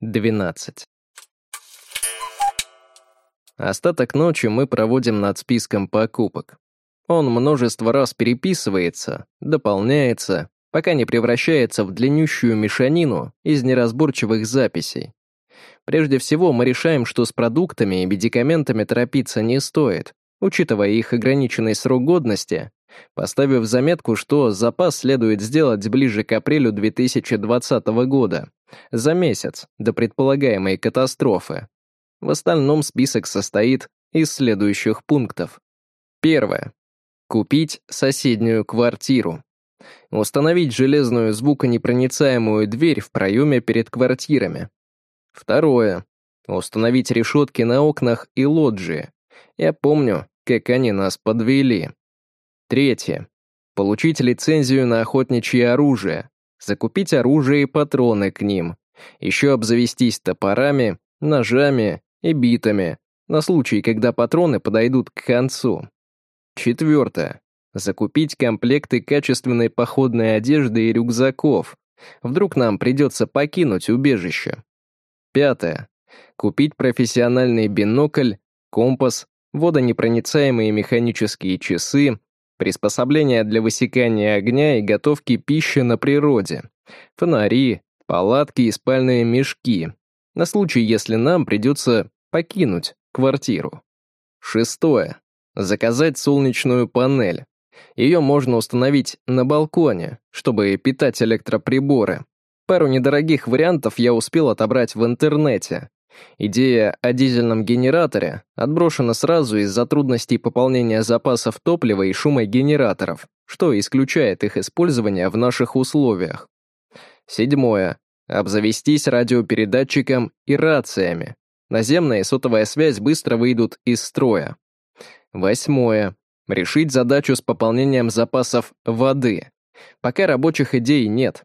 12. Остаток ночи мы проводим над списком покупок. Он множество раз переписывается, дополняется, пока не превращается в длиннющую мешанину из неразборчивых записей. Прежде всего, мы решаем, что с продуктами и медикаментами торопиться не стоит, учитывая их ограниченный срок годности, поставив заметку, что запас следует сделать ближе к апрелю 2020 года, за месяц до предполагаемой катастрофы. В остальном список состоит из следующих пунктов. Первое. Купить соседнюю квартиру. Установить железную звуконепроницаемую дверь в проеме перед квартирами. Второе. Установить решетки на окнах и лоджии. Я помню, как они нас подвели. Третье. Получить лицензию на охотничье оружие. Закупить оружие и патроны к ним. Еще обзавестись топорами, ножами и битами, на случай, когда патроны подойдут к концу. Четвертое. Закупить комплекты качественной походной одежды и рюкзаков. Вдруг нам придется покинуть убежище. Пятое. Купить профессиональный бинокль, компас, водонепроницаемые механические часы, приспособления для высекания огня и готовки пищи на природе, фонари, палатки и спальные мешки, на случай, если нам придется покинуть квартиру. Шестое. Заказать солнечную панель. Ее можно установить на балконе, чтобы питать электроприборы. Пару недорогих вариантов я успел отобрать в интернете. Идея о дизельном генераторе отброшена сразу из-за трудностей пополнения запасов топлива и шума генераторов, что исключает их использование в наших условиях. Седьмое. Обзавестись радиопередатчиком и рациями. Наземная и сотовая связь быстро выйдут из строя. Восьмое. Решить задачу с пополнением запасов воды. Пока рабочих идей нет.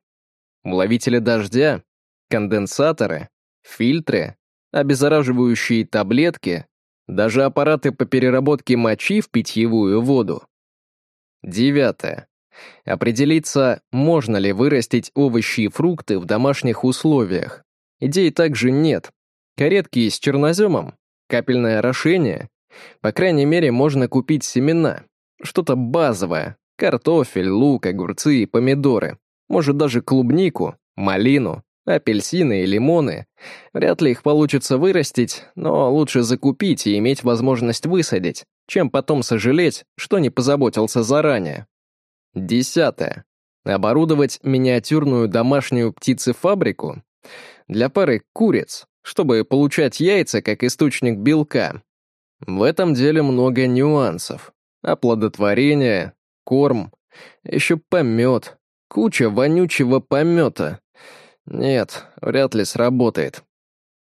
Уловители дождя, конденсаторы, фильтры, обеззараживающие таблетки, даже аппараты по переработке мочи в питьевую воду. Девятое. Определиться, можно ли вырастить овощи и фрукты в домашних условиях. Идей также нет. Каретки с черноземом, капельное орошение. По крайней мере, можно купить семена. Что-то базовое. Картофель, лук, огурцы и помидоры. Может, даже клубнику, малину, апельсины и лимоны. Вряд ли их получится вырастить, но лучше закупить и иметь возможность высадить, чем потом сожалеть, что не позаботился заранее. Десятое. Оборудовать миниатюрную домашнюю птицефабрику для пары куриц, чтобы получать яйца как источник белка. В этом деле много нюансов. Оплодотворение, корм, еще помет, куча вонючего помета. Нет, вряд ли сработает.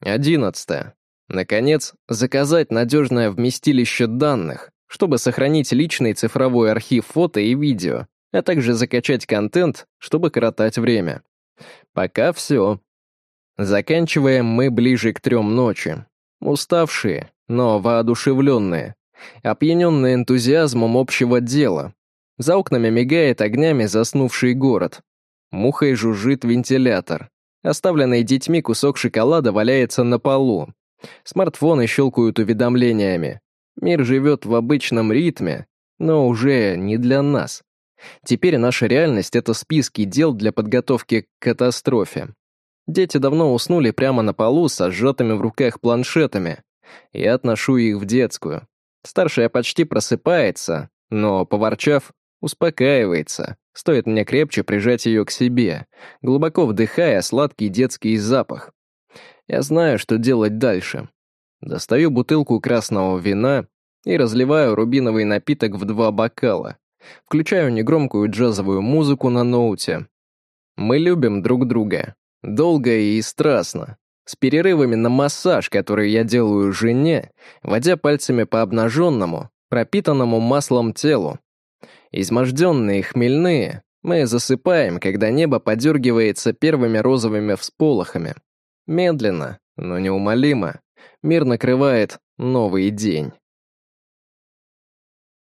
Одиннадцатое. Наконец, заказать надежное вместилище данных, чтобы сохранить личный цифровой архив фото и видео, а также закачать контент, чтобы коротать время. Пока все. Заканчиваем мы ближе к трем ночи. Уставшие, но воодушевленные. Опьяненные энтузиазмом общего дела. За окнами мигает огнями заснувший город. Мухой жужжит вентилятор. Оставленный детьми кусок шоколада валяется на полу. Смартфоны щелкают уведомлениями. Мир живет в обычном ритме, но уже не для нас. Теперь наша реальность — это списки дел для подготовки к катастрофе. Дети давно уснули прямо на полу со сжатыми в руках планшетами. Я отношу их в детскую. Старшая почти просыпается, но, поворчав, успокаивается. Стоит мне крепче прижать ее к себе, глубоко вдыхая сладкий детский запах. Я знаю, что делать дальше. Достаю бутылку красного вина и разливаю рубиновый напиток в два бокала. Включаю негромкую джазовую музыку на ноуте. Мы любим друг друга. Долго и страстно. С перерывами на массаж, который я делаю жене, водя пальцами по обнаженному, пропитанному маслом телу. Изможденные, хмельные, мы засыпаем, когда небо подергивается первыми розовыми всполохами. Медленно, но неумолимо, мир накрывает новый день.